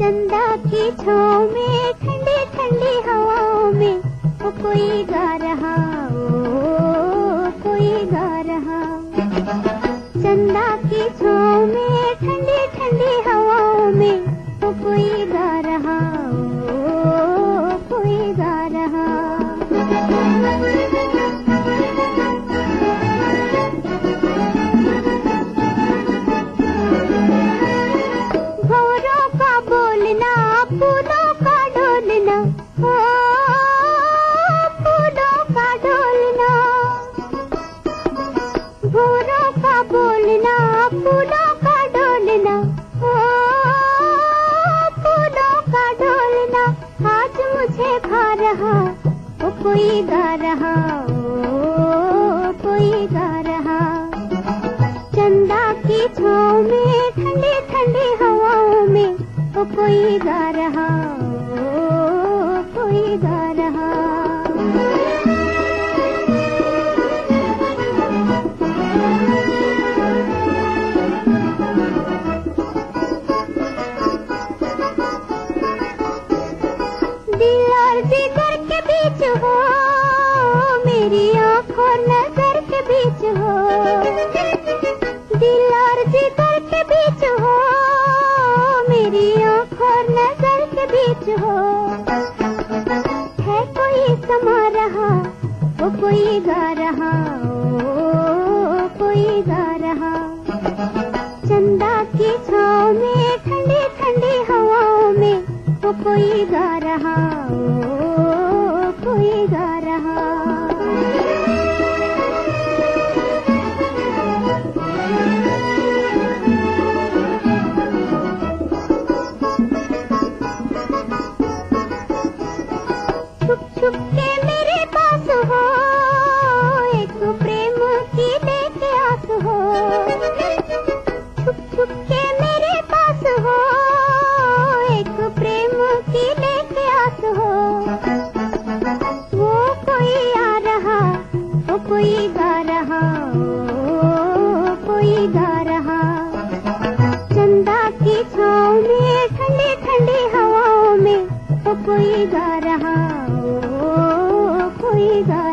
चंदा की छाँव में, ठंडी ठंडी हवाओं में वो कोई गा रहा, ओ, कोई गा रहा। चंदा की छाँव में, ठंडी ठंडी हवाओं में वो कोई गा बोलना फूलों का डोलना ओ का डोलना भौरों का बोलना फूलों का डोलना ओ का डोलना आज मुझे भा रहा, ओ, कोई गा रहा। कोई गा रहा, ओ, कोई गा रहा। दिल और जिगर के बीच हो, मेरी आँख नज़र के बीच हो। दिल और जिगर के बीच हो, मेरी और नज़र के बीच हो। है कोई समा रहा वो कोई गा रहा, ओ कोई गा रहा। चंदा की छाँव में ठंडी ठंडी हवाओं में वो कोई गा रहा, ओ छुप छुप के मेरे पास हो, एक प्रेम की लेके आस हो। छुप छुप के मेरे पास हो, एक प्रेम की लेके आस हो। वो कोई आ रहा, वो कोई गा रहा ओ कोई गा रहा। चंदा की छाँव में, ठंडी ठंडी हवाओं में, वो कोई गा रहा। Bye.